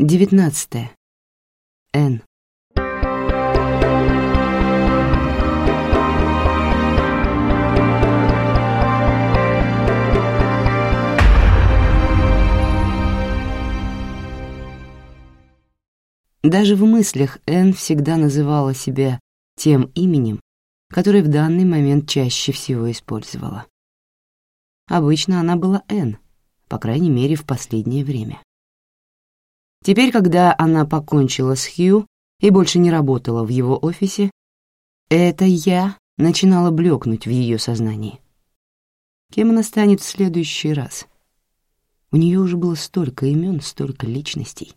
Девятнадцатое. Н. Даже в мыслях Н всегда называла себя тем именем, которое в данный момент чаще всего использовала. Обычно она была Н, по крайней мере, в последнее время. Теперь, когда она покончила с Хью и больше не работала в его офисе, это «я» начинало блекнуть в ее сознании. Кем она станет в следующий раз? У нее уже было столько имен, столько личностей.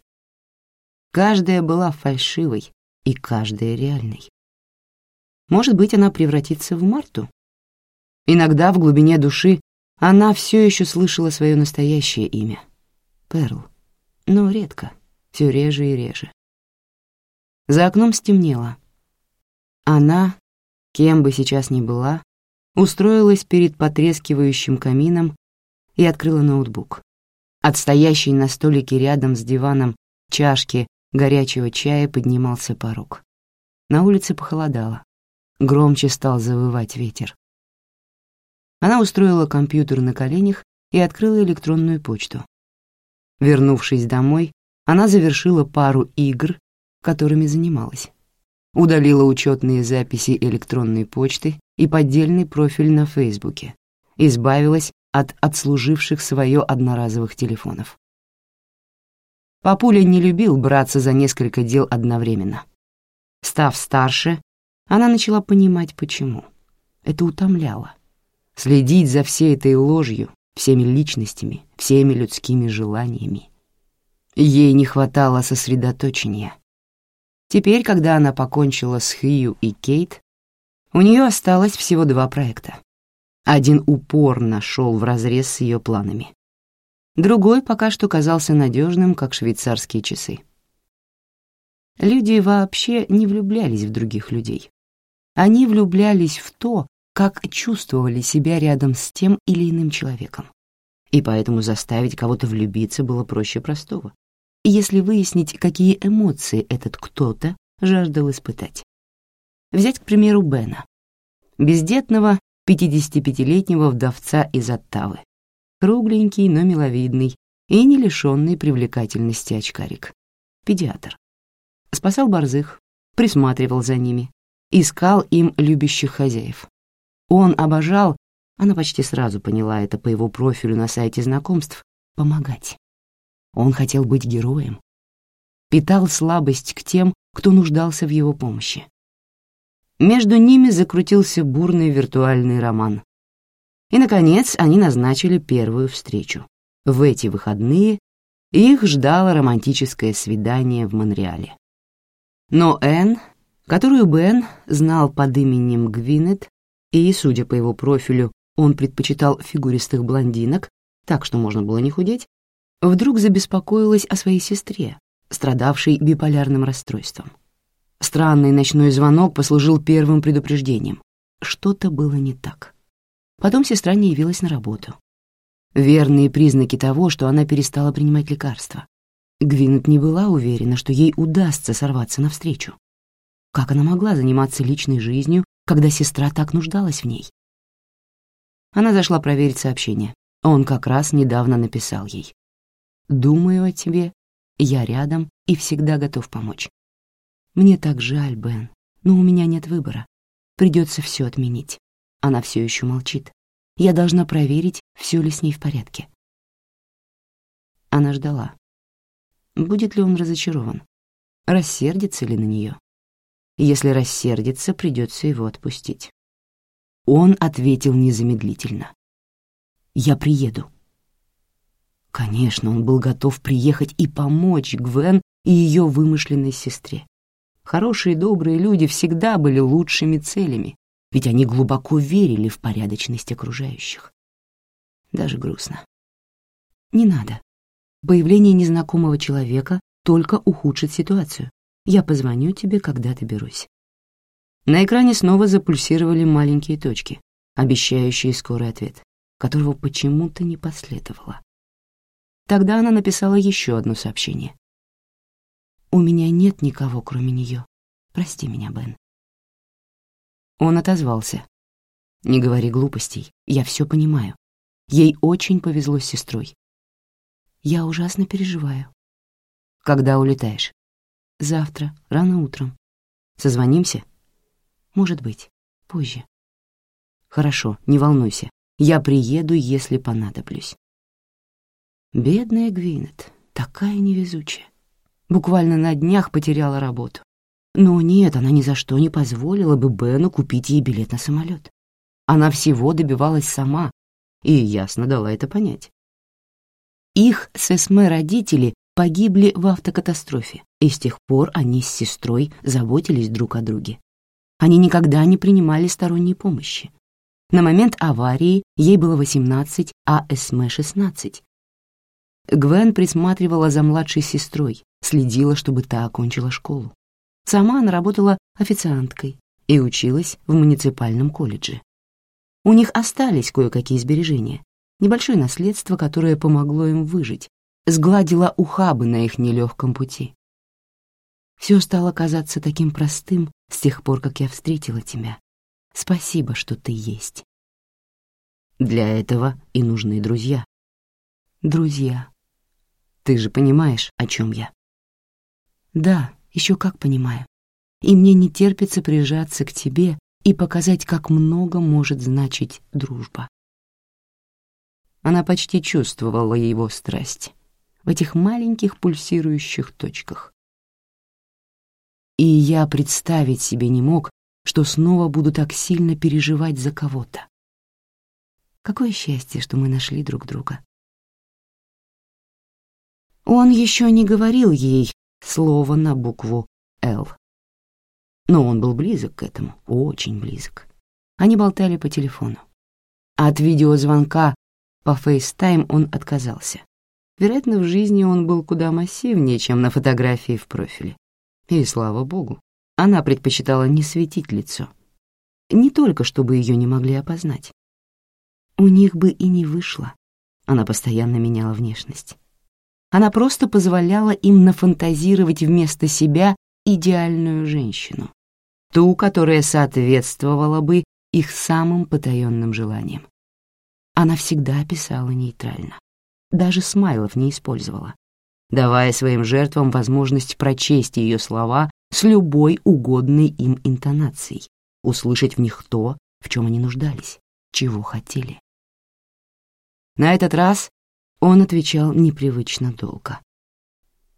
Каждая была фальшивой и каждая реальной. Может быть, она превратится в Марту? Иногда в глубине души она все еще слышала свое настоящее имя — Перл, но редко, все реже и реже. За окном стемнело. Она, кем бы сейчас ни была, устроилась перед потрескивающим камином и открыла ноутбук. От стоящей на столике рядом с диваном чашки горячего чая поднимался порог. На улице похолодало. Громче стал завывать ветер. Она устроила компьютер на коленях и открыла электронную почту. Вернувшись домой, она завершила пару игр, которыми занималась. Удалила учетные записи электронной почты и поддельный профиль на Фейсбуке. Избавилась от отслуживших свое одноразовых телефонов. Папуля не любил браться за несколько дел одновременно. Став старше, она начала понимать, почему. Это утомляло. Следить за всей этой ложью, всеми личностями, всеми людскими желаниями. Ей не хватало сосредоточения. Теперь, когда она покончила с Хью и Кейт, у нее осталось всего два проекта. Один упорно шел вразрез с ее планами. Другой пока что казался надежным, как швейцарские часы. Люди вообще не влюблялись в других людей. Они влюблялись в то, как чувствовали себя рядом с тем или иным человеком. И поэтому заставить кого-то влюбиться было проще простого, если выяснить, какие эмоции этот кто-то жаждал испытать. Взять, к примеру, Бена, бездетного 55-летнего вдовца из Оттавы, кругленький, но миловидный и не лишенный привлекательности очкарик. Педиатр. Спасал борзых, присматривал за ними, искал им любящих хозяев. Он обожал, она почти сразу поняла это по его профилю на сайте знакомств, помогать. Он хотел быть героем. Питал слабость к тем, кто нуждался в его помощи. Между ними закрутился бурный виртуальный роман, и, наконец, они назначили первую встречу. В эти выходные их ждало романтическое свидание в Монреале. Но Энн, которую Бен знал под именем Гвинет, и, судя по его профилю, он предпочитал фигуристых блондинок, так что можно было не худеть, вдруг забеспокоилась о своей сестре, страдавшей биполярным расстройством. Странный ночной звонок послужил первым предупреждением. Что-то было не так. Потом сестра не явилась на работу. Верные признаки того, что она перестала принимать лекарства. Гвинет не была уверена, что ей удастся сорваться навстречу. Как она могла заниматься личной жизнью, когда сестра так нуждалась в ней? Она зашла проверить сообщение. Он как раз недавно написал ей. «Думаю о тебе, я рядом и всегда готов помочь. Мне так жаль, Бен, но у меня нет выбора. Придется все отменить. Она все еще молчит. Я должна проверить, все ли с ней в порядке. Она ждала. Будет ли он разочарован? Рассердится ли на нее? Если рассердится, придется его отпустить. Он ответил незамедлительно. «Я приеду». Конечно, он был готов приехать и помочь Гвен и ее вымышленной сестре. Хорошие и добрые люди всегда были лучшими целями, ведь они глубоко верили в порядочность окружающих. Даже грустно. Не надо. Появление незнакомого человека только ухудшит ситуацию. Я позвоню тебе, когда доберусь. На экране снова запульсировали маленькие точки, обещающие скорый ответ, которого почему-то не последовало. Тогда она написала еще одно сообщение. У меня нет никого, кроме нее. Прости меня, Бен. Он отозвался. Не говори глупостей, я все понимаю. Ей очень повезло с сестрой. Я ужасно переживаю. Когда улетаешь? Завтра, рано утром. Созвонимся? Может быть, позже. Хорошо, не волнуйся. Я приеду, если понадоблюсь. Бедная Гвинет, такая невезучая. Буквально на днях потеряла работу. Но нет, она ни за что не позволила бы Бену купить ей билет на самолет. Она всего добивалась сама и ясно дала это понять. Их с Эсме родители погибли в автокатастрофе, и с тех пор они с сестрой заботились друг о друге. Они никогда не принимали сторонней помощи. На момент аварии ей было 18, а Эсме — 16. Гвен присматривала за младшей сестрой, следила, чтобы та окончила школу. Сама она работала официанткой и училась в муниципальном колледже. У них остались кое-какие сбережения, небольшое наследство, которое помогло им выжить, сгладило ухабы на их нелегком пути. Все стало казаться таким простым с тех пор, как я встретила тебя. Спасибо, что ты есть. Для этого и нужны друзья. Друзья. Ты же понимаешь, о чем я? Да, еще как понимаю. И мне не терпится прижаться к тебе и показать, как много может значить дружба. Она почти чувствовала его страсть в этих маленьких пульсирующих точках. И я представить себе не мог, что снова буду так сильно переживать за кого-то. Какое счастье, что мы нашли друг друга. Он еще не говорил ей слова на букву «Л». Но он был близок к этому, очень близок. Они болтали по телефону. От видеозвонка по FaceTime он отказался. Вероятно, в жизни он был куда массивнее, чем на фотографии в профиле. И слава богу, она предпочитала не светить лицо. Не только, чтобы ее не могли опознать. У них бы и не вышло. Она постоянно меняла внешность. Она просто позволяла им нафантазировать вместо себя идеальную женщину, ту, которая соответствовала бы их самым потаенным желаниям. Она всегда писала нейтрально, даже смайлов не использовала, давая своим жертвам возможность прочесть ее слова с любой угодной им интонацией, услышать в них то, в чем они нуждались, чего хотели. На этот раз он отвечал непривычно долго.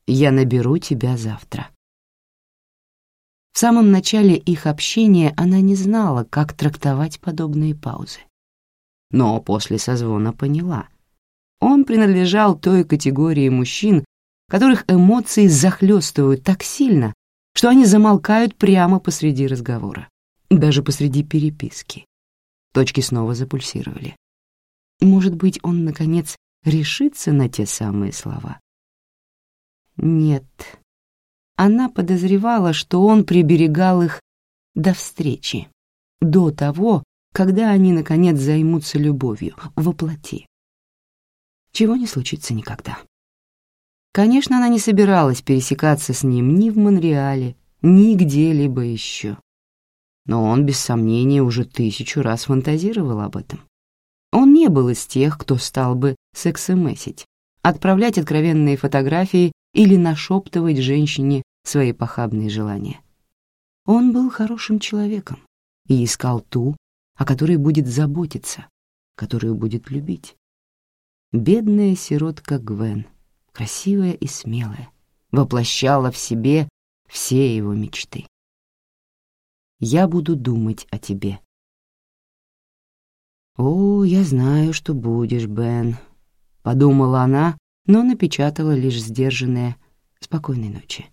«Я наберу тебя завтра». В самом начале их общения она не знала, как трактовать подобные паузы. Но после созвона поняла. Он принадлежал той категории мужчин, которых эмоции захлестывают так сильно, что они замолкают прямо посреди разговора, даже посреди переписки. Точки снова запульсировали. Может быть, он, наконец, решится на те самые слова? Нет, она подозревала, что он приберегал их до встречи, до того, когда они, наконец, займутся любовью, воплоти. Чего не случится никогда. Конечно, она не собиралась пересекаться с ним ни в Монреале, ни где-либо еще. Но он, без сомнения, уже тысячу раз фантазировал об этом. Он не был из тех, кто стал бы сексомесить, отправлять откровенные фотографии или нашептывать женщине свои похабные желания. Он был хорошим человеком и искал ту, о которой будет заботиться, которую будет любить. Бедная сиротка Гвен, красивая и смелая, воплощала в себе все его мечты. «Я буду думать о тебе». «О, я знаю, что будешь, Бен», — подумала она, но напечатала лишь сдержанное «спокойной ночи».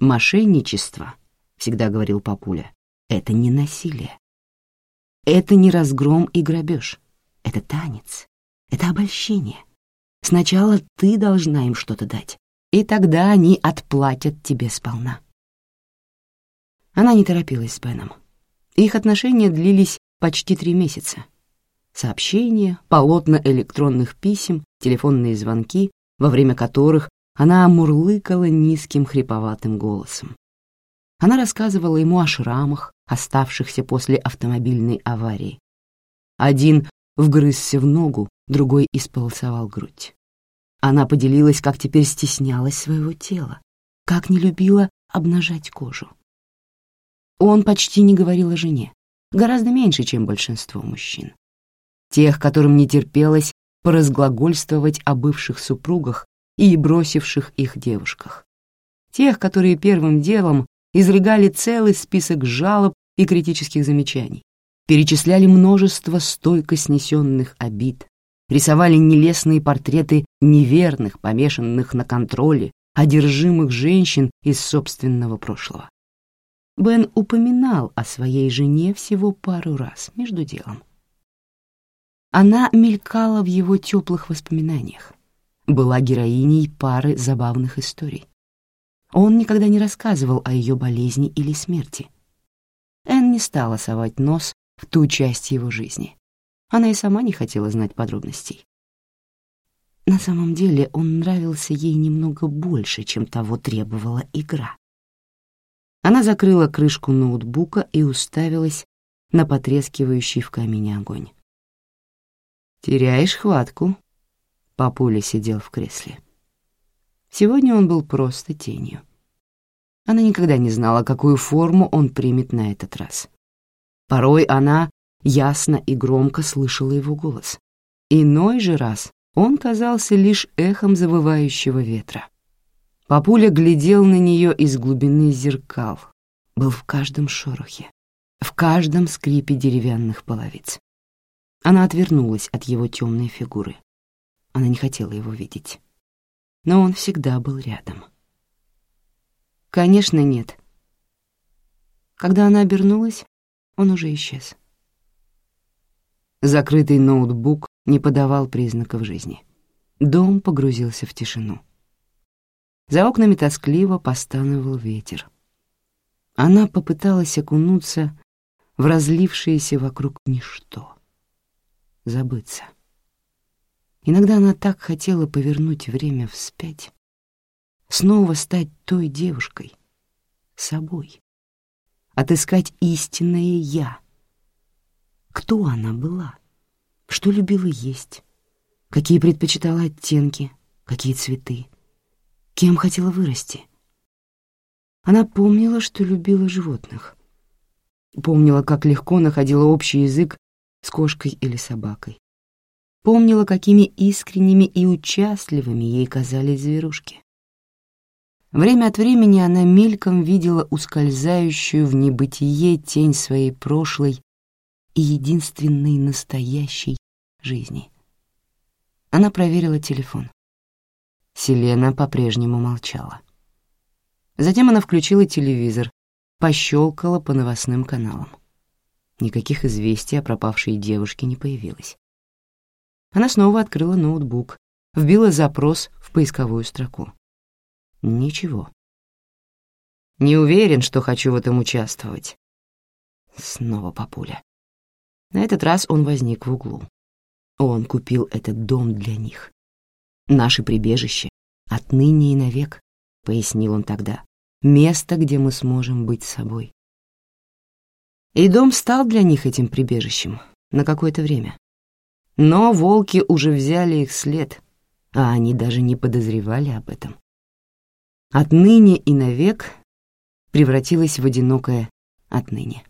«Мошенничество», — всегда говорил папуля, — «это не насилие. Это не разгром и грабеж. Это танец. Это обольщение. Сначала ты должна им что-то дать, и тогда они отплатят тебе сполна». Она не торопилась с Беном. Их отношения длились почти три месяца. Сообщения, полотна электронных писем, телефонные звонки, во время которых она мурлыкала низким хриповатым голосом. Она рассказывала ему о шрамах, оставшихся после автомобильной аварии. Один вгрызся в ногу, другой исполосовал грудь. Она поделилась, как теперь стеснялась своего тела, как не любила обнажать кожу. Он почти не говорил о жене, гораздо меньше, чем большинство мужчин. Тех, которым не терпелось поразглагольствовать о бывших супругах и бросивших их девушках. Тех, которые первым делом изрыгали целый список жалоб и критических замечаний, перечисляли множество стойко снесенных обид, рисовали нелестные портреты неверных, помешанных на контроле, одержимых женщин из собственного прошлого. Бен упоминал о своей жене всего пару раз между делом. Она мелькала в его теплых воспоминаниях, была героиней пары забавных историй. Он никогда не рассказывал о ее болезни или смерти. Энн не стала совать нос в ту часть его жизни. Она и сама не хотела знать подробностей. На самом деле он нравился ей немного больше, чем того требовала игра. Она закрыла крышку ноутбука и уставилась на потрескивающий в камине огонь. «Теряешь хватку», — папуля сидел в кресле. Сегодня он был просто тенью. Она никогда не знала, какую форму он примет на этот раз. Порой она ясно и громко слышала его голос. Иной же раз он казался лишь эхом завывающего ветра. Папуля глядел на нее из глубины зеркал, был в каждом шорохе, в каждом скрипе деревянных половиц. Она отвернулась от его темной фигуры. Она не хотела его видеть. Но он всегда был рядом. Конечно, нет. Когда она обернулась, он уже исчез. Закрытый ноутбук не подавал признаков жизни. Дом погрузился в тишину. За окнами тоскливо постановал ветер. Она попыталась окунуться в разлившееся вокруг ничто. Забыться. Иногда она так хотела повернуть время вспять, снова стать той девушкой, собой, отыскать истинное «я». Кто она была? Что любила есть? Какие предпочитала оттенки? Какие цветы? Кем хотела вырасти? Она помнила, что любила животных. Помнила, как легко находила общий язык с кошкой или собакой. Помнила, какими искренними и участливыми ей казались зверушки. Время от времени она мельком видела ускользающую в небытие тень своей прошлой и единственной настоящей жизни. Она проверила телефон. Селена по-прежнему молчала. Затем она включила телевизор, пощелкала по новостным каналам. Никаких известий о пропавшей девушке не появилось. Она снова открыла ноутбук, вбила запрос в поисковую строку. Ничего. Не уверен, что хочу в этом участвовать. Снова папуля. На этот раз он возник в углу. Он купил этот дом для них. Наше прибежище отныне и навек, пояснил он тогда, место, где мы сможем быть собой. И дом стал для них этим прибежищем на какое-то время. Но волки уже взяли их след, а они даже не подозревали об этом. Отныне и навек превратилась в одинокое отныне.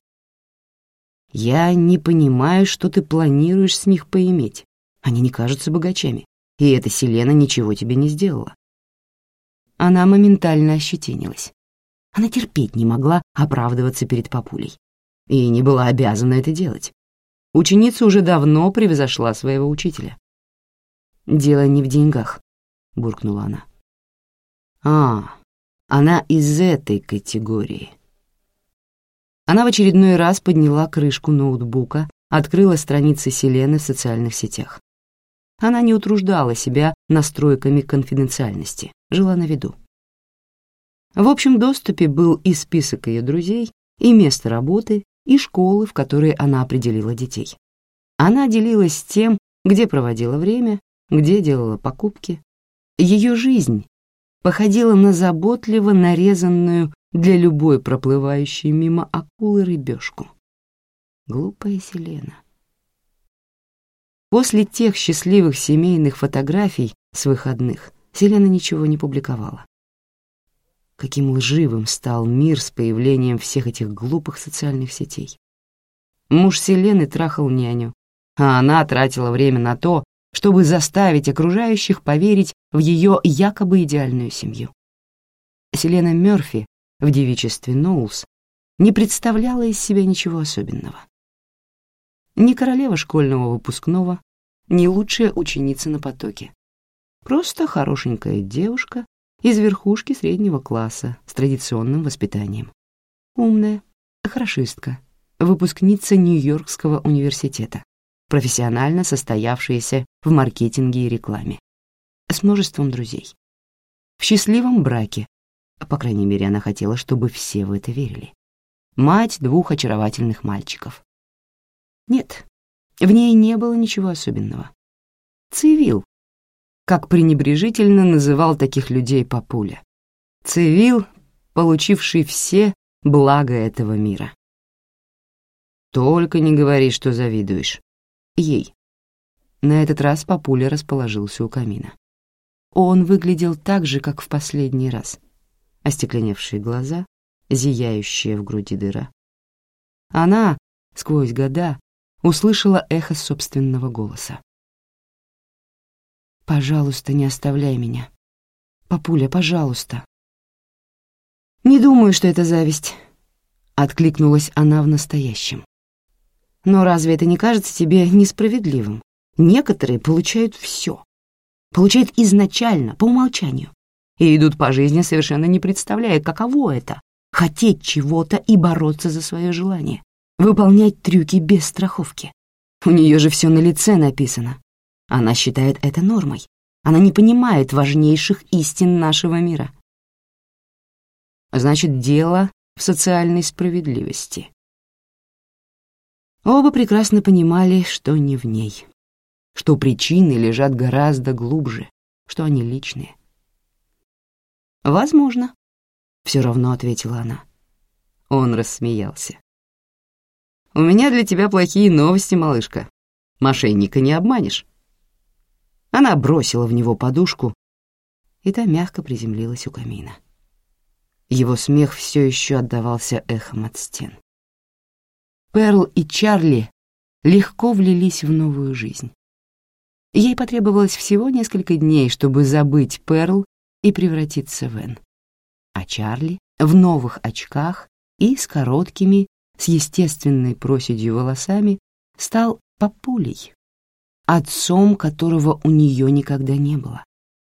Я не понимаю, что ты планируешь с них поиметь. Они не кажутся богачами и эта Селена ничего тебе не сделала. Она моментально ощетинилась. Она терпеть не могла оправдываться перед папулей и не была обязана это делать. Ученица уже давно превзошла своего учителя. «Дело не в деньгах», — буркнула она. «А, она из этой категории». Она в очередной раз подняла крышку ноутбука, открыла страницы Селены в социальных сетях. Она не утруждала себя настройками конфиденциальности, жила на виду. В общем доступе был и список ее друзей, и место работы, и школы, в которые она определила детей. Она делилась тем, где проводила время, где делала покупки. Ее жизнь походила на заботливо нарезанную для любой проплывающей мимо акулы рыбешку. Глупая Селена. После тех счастливых семейных фотографий с выходных Селена ничего не публиковала. Каким лживым стал мир с появлением всех этих глупых социальных сетей. Муж Селены трахал няню, а она тратила время на то, чтобы заставить окружающих поверить в ее якобы идеальную семью. Селена Мёрфи в девичестве Ноулс не представляла из себя ничего особенного. Ни королева школьного выпускного, ни лучшая ученица на потоке. Просто хорошенькая девушка из верхушки среднего класса с традиционным воспитанием. Умная, хорошистка, выпускница Нью-Йоркского университета, профессионально состоявшаяся в маркетинге и рекламе, с множеством друзей. В счастливом браке, по крайней мере, она хотела, чтобы все в это верили. Мать двух очаровательных мальчиков. Нет, в ней не было ничего особенного. Цивил, как пренебрежительно называл таких людей Папуля. Цивил, получивший все блага этого мира. Только не говори, что завидуешь. Ей. На этот раз Папуля расположился у камина. Он выглядел так же, как в последний раз. Остекленевшие глаза, зияющая в груди дыра. Она, сквозь года, услышала эхо собственного голоса. «Пожалуйста, не оставляй меня. Папуля, пожалуйста». «Не думаю, что это зависть», — откликнулась она в настоящем. «Но разве это не кажется тебе несправедливым? Некоторые получают все. Получают изначально, по умолчанию, и идут по жизни, совершенно не представляя, каково это — хотеть чего-то и бороться за свое желание выполнять трюки без страховки. У нее же все на лице написано. Она считает это нормой. Она не понимает важнейших истин нашего мира. Значит, дело в социальной справедливости. Оба прекрасно понимали, что не в ней, что причины лежат гораздо глубже, что они личные. «Возможно», — все равно ответила она. Он рассмеялся. «У меня для тебя плохие новости, малышка. Мошенника не обманешь». Она бросила в него подушку, и та мягко приземлилась у камина. Его смех все еще отдавался эхом от стен. Перл и Чарли легко влились в новую жизнь. Ей потребовалось всего несколько дней, чтобы забыть Перл и превратиться в Энн. А Чарли в новых очках и с короткими, с естественной проседью волосами, стал папулей, отцом которого у нее никогда не было.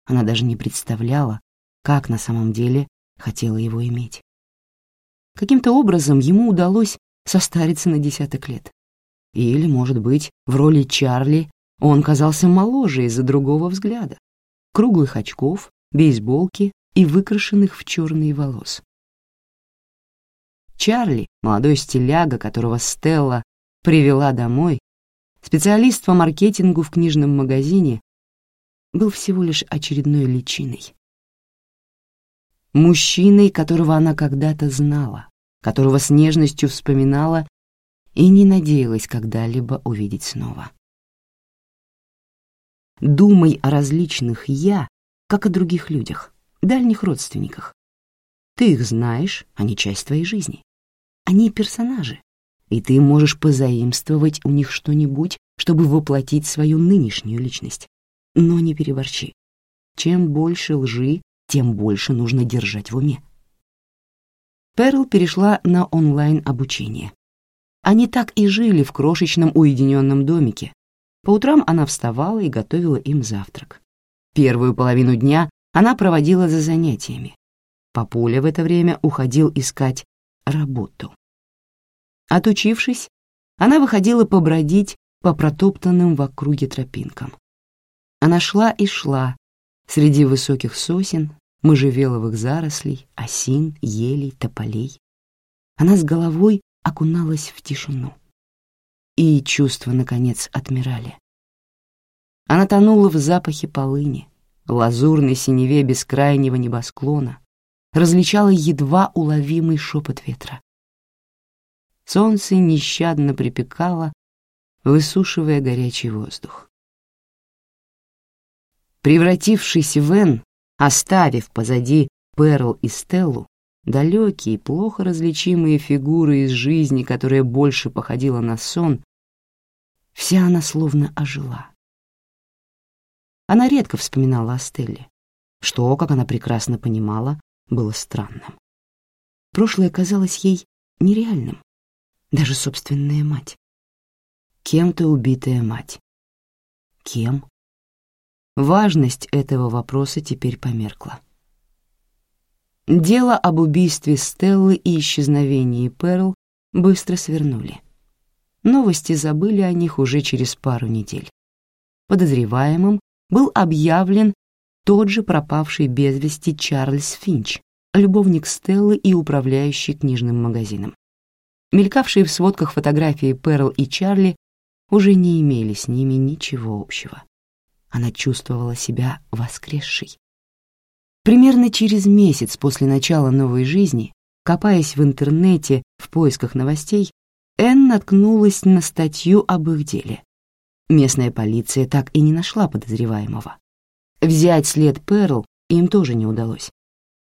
Она даже не представляла, как на самом деле хотела его иметь. Каким-то образом ему удалось состариться на десяток лет. Или, может быть, в роли Чарли он казался моложе из-за другого взгляда, круглых очков, бейсболки и выкрашенных в черные волос. Чарли, молодой стиляга, которого Стелла привела домой, специалист по маркетингу в книжном магазине, был всего лишь очередной личиной. Мужчиной, которого она когда-то знала, которого с нежностью вспоминала и не надеялась когда-либо увидеть снова. Думай о различных «я», как о других людях, дальних родственниках. Ты их знаешь, они часть твоей жизни. Они персонажи, и ты можешь позаимствовать у них что-нибудь, чтобы воплотить свою нынешнюю личность. Но не переборчи. Чем больше лжи, тем больше нужно держать в уме. Перл перешла на онлайн-обучение. Они так и жили в крошечном уединенном домике. По утрам она вставала и готовила им завтрак. Первую половину дня она проводила за занятиями. Папуля в это время уходил искать работу. Отучившись, она выходила побродить по протоптанным в округе тропинкам. Она шла и шла среди высоких сосен, можжевеловых зарослей, осин, елей, тополей. Она с головой окуналась в тишину. И чувства, наконец, отмирали. Она тонула в запахе полыни, лазурной синеве бескрайнего небосклона, различала едва уловимый шепот ветра. Солнце нещадно припекало, высушивая горячий воздух. Превратившись в Эн, оставив позади Перл и Стеллу, далекие, плохо различимые фигуры из жизни, которая больше походила на сон, вся она словно ожила. Она редко вспоминала о Стелле, что, как она прекрасно понимала, было странным. Прошлое казалось ей нереальным, даже собственная мать. Кем-то убитая мать. Кем? Важность этого вопроса теперь померкла. Дело об убийстве Стеллы и исчезновении Перл быстро свернули. Новости забыли о них уже через пару недель. Подозреваемым был объявлен тот же пропавший без вести Чарльз Финч, любовник Стеллы и управляющий книжным магазином. Мелькавшие в сводках фотографии Перл и Чарли уже не имели с ними ничего общего. Она чувствовала себя воскресшей. Примерно через месяц после начала новой жизни, копаясь в интернете в поисках новостей, Энн наткнулась на статью об их деле. Местная полиция так и не нашла подозреваемого. Взять след Перл им тоже не удалось.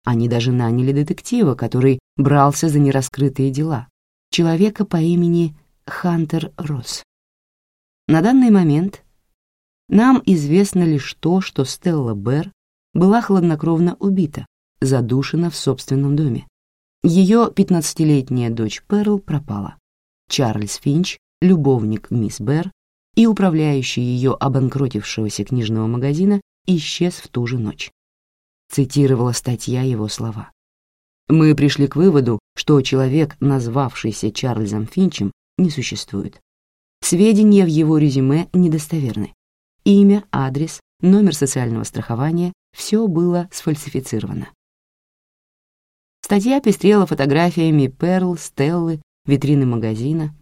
Они даже наняли детектива, который брался за нераскрытые дела, человека по имени Хантер Росс. На данный момент нам известно лишь то, что Стелла Берр была хладнокровно убита, задушена в собственном доме. Ее пятнадцатилетняя дочь Перл пропала. Чарльз Финч, любовник мисс Берр и управляющий ее обанкротившегося книжного магазина, исчез в ту же ночь. Цитировала статья его слова. «Мы пришли к выводу, что человек, назвавшийся Чарльзом Финчем, не существует. Сведения в его резюме недостоверны. Имя, адрес, номер социального страхования все было сфальсифицировано. Статья пестрела фотографиями Перл, Стеллы, витрины магазина.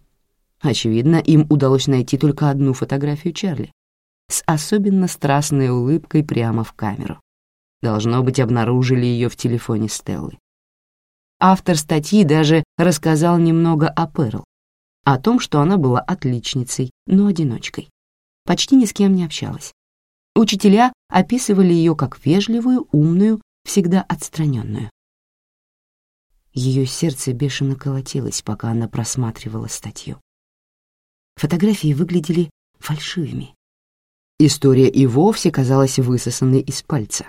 Очевидно, им удалось найти только одну фотографию Чарли с особенно страстной улыбкой прямо в камеру. Должно быть, обнаружили ее в телефоне Стеллы. Автор статьи даже рассказал немного о Перл, о том, что она была отличницей, но одиночкой. Почти ни с кем не общалась. Учителя описывали ее как вежливую, умную, всегда отстраненную. Ее сердце бешено колотилось, пока она просматривала статью. Фотографии выглядели фальшивыми. История и вовсе казалась высосанной из пальца.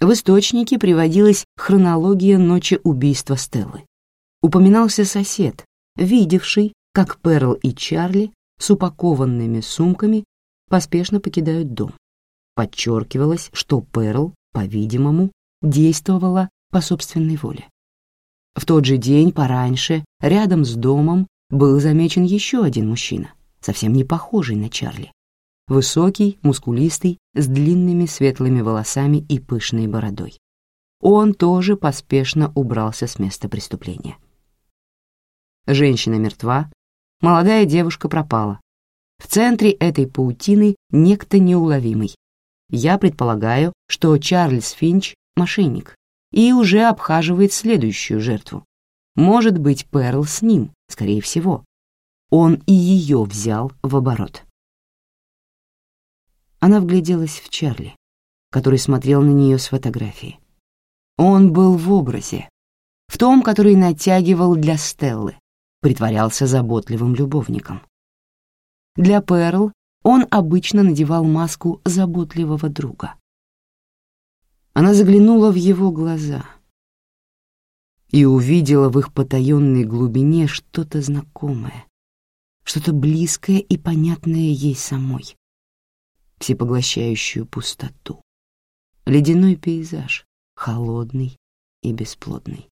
В источнике приводилась хронология ночи убийства Стеллы. Упоминался сосед, видевший, как Перл и Чарли с упакованными сумками поспешно покидают дом подчеркивалось, что Перл, по-видимому, действовала по собственной воле. В тот же день пораньше рядом с домом был замечен еще один мужчина, совсем не похожий на Чарли. Высокий, мускулистый, с длинными светлыми волосами и пышной бородой. Он тоже поспешно убрался с места преступления. Женщина мертва, молодая девушка пропала. В центре этой паутины некто неуловимый, я предполагаю, что Чарльз Финч — мошенник и уже обхаживает следующую жертву. Может быть, Перл с ним, скорее всего. Он и ее взял в оборот. Она вгляделась в Чарли, который смотрел на нее с фотографии. Он был в образе, в том, который натягивал для Стеллы, притворялся заботливым любовником. Для Перл он обычно надевал маску заботливого друга. Она заглянула в его глаза и увидела в их потаенной глубине что-то знакомое, что-то близкое и понятное ей самой, всепоглощающую пустоту, ледяной пейзаж, холодный и бесплодный.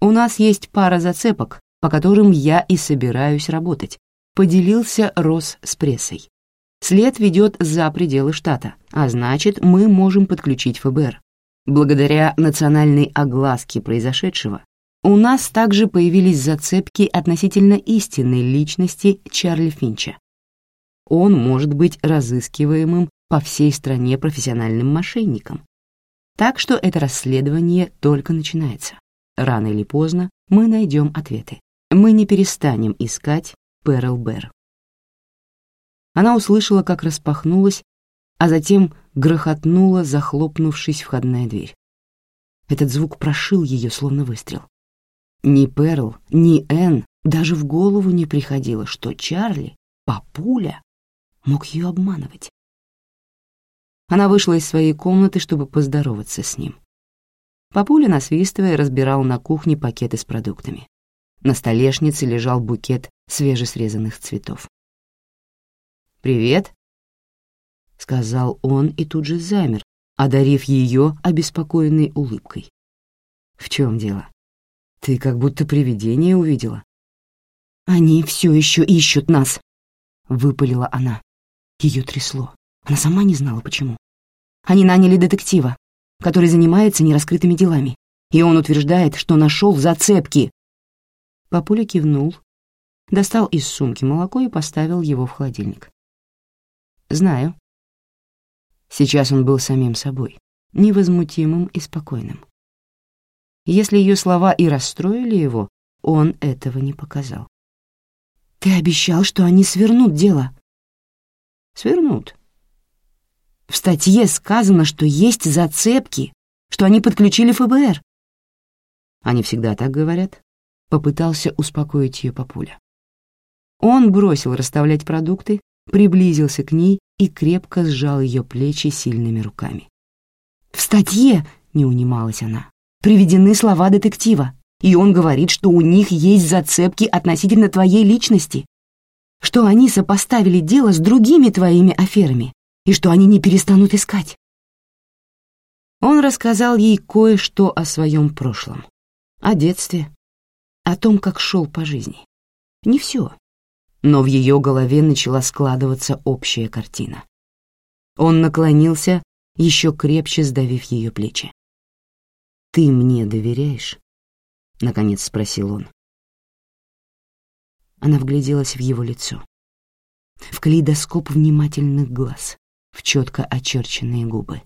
У нас есть пара зацепок, по которым я и собираюсь работать, поделился Росс с прессой. След ведет за пределы штата, а значит, мы можем подключить ФБР. Благодаря национальной огласке произошедшего, у нас также появились зацепки относительно истинной личности Чарли Финча. Он может быть разыскиваемым по всей стране профессиональным мошенникам. Так что это расследование только начинается. Рано или поздно мы найдем ответы. Мы не перестанем искать Перл Бэр. Она услышала, как распахнулась, а затем грохотнула, захлопнувшись входная дверь. Этот звук прошил ее, словно выстрел. Ни Перл, ни Энн даже в голову не приходило, что Чарли, папуля, мог ее обманывать. Она вышла из своей комнаты, чтобы поздороваться с ним. Папуля, насвистывая, разбирал на кухне пакеты с продуктами. На столешнице лежал букет свежесрезанных цветов. «Привет», — сказал он и тут же замер, одарив ее обеспокоенной улыбкой. «В чем дело? Ты как будто привидение увидела». «Они все еще ищут нас», — выпалила она. Ее трясло. Она сама не знала, почему. Они наняли детектива, который занимается нераскрытыми делами, и он утверждает, что нашел зацепки. Папуля кивнул, достал из сумки молоко и поставил его в холодильник. «Знаю». Сейчас он был самим собой, невозмутимым и спокойным. Если ее слова и расстроили его, он этого не показал. «Ты обещал, что они свернут дело». «Свернут. В статье сказано, что есть зацепки, что они подключили ФБР. Они всегда так говорят. Попытался успокоить ее папуля. Он бросил расставлять продукты, приблизился к ней и крепко сжал ее плечи сильными руками. «В статье, — не унималась она, — приведены слова детектива, и он говорит, что у них есть зацепки относительно твоей личности, что они сопоставили дело с другими твоими аферами, и что они не перестанут искать. Он рассказал ей кое-что о своем прошлом, о детстве, о том, как шел по жизни. Не все, но в ее голове начала складываться общая картина. Он наклонился, еще крепче сдавив ее плечи. «Ты мне доверяешь?» — наконец спросил он. Она вгляделась в его лицо, в калейдоскоп внимательных глаз, в четко очерченные губы.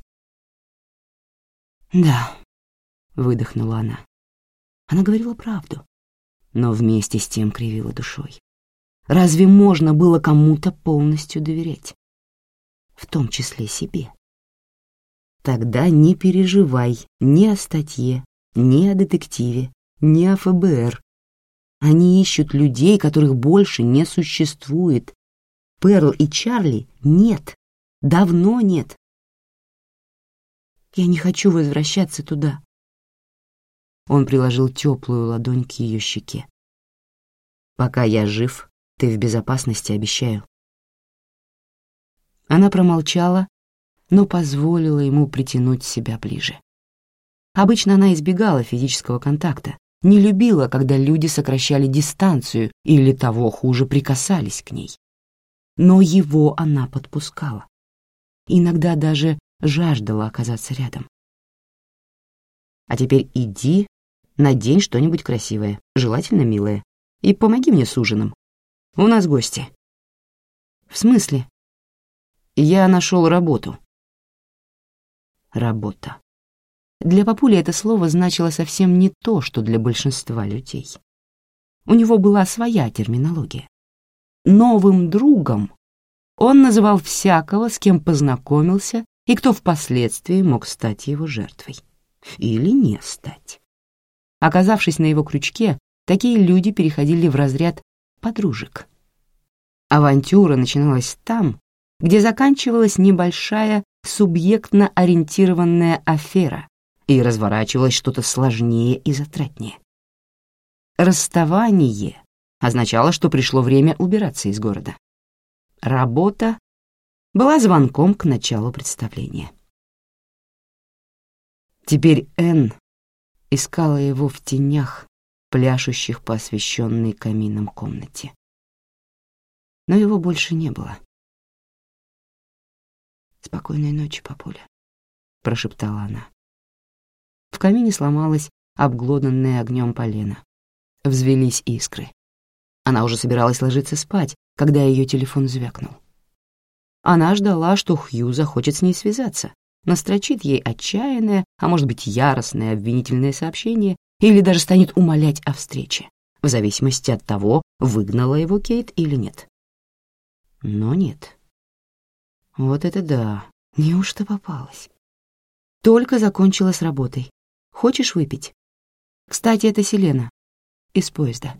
«Да», — выдохнула она. Она говорила правду, но вместе с тем кривила душой. Разве можно было кому-то полностью доверять? В том числе себе. Тогда не переживай ни о статье, ни о детективе, ни о ФБР. Они ищут людей, которых больше не существует. Перл и Чарли нет. Давно нет. Я не хочу возвращаться туда. Он приложил теплую ладонь к ее щеке. Пока я жив, ты в безопасности, обещаю. Она промолчала, но позволила ему притянуть себя ближе. Обычно она избегала физического контакта, не любила, когда люди сокращали дистанцию или того хуже прикасались к ней. Но его она подпускала иногда даже жаждала оказаться рядом. А теперь иди, надень что-нибудь красивое, желательно милое, и помоги мне с ужином. У нас гости. В смысле? Я нашел работу. Работа. Для папули это слово значило совсем не то, что для большинства людей. У него была своя терминология. Новым другом он называл всякого, с кем познакомился и кто впоследствии мог стать его жертвой. Или не стать. Оказавшись на его крючке, такие люди переходили в разряд подружек. Авантюра начиналась там, где заканчивалась небольшая субъектно-ориентированная афера и разворачивалось что-то сложнее и затратнее. Расставание означало, что пришло время убираться из города. Работа была звонком к началу представления. Теперь Энн искала его в тенях, пляшущих по освещенной камином комнате. Но его больше не было. «Спокойной ночи, папуля», — прошептала она. В камине сломалась обглоданная огнем полено. Взвелись искры. Она уже собиралась ложиться спать, когда ее телефон звякнул. Она ждала, что Хью захочет с ней связаться, настрочит ей отчаянное, а может быть яростное обвинительное сообщение или даже станет умолять о встрече, в зависимости от того, выгнала его Кейт или нет. Но нет. Вот это да, неужто попалась? Только закончила с работой. Хочешь выпить? Кстати, это Селена из поезда.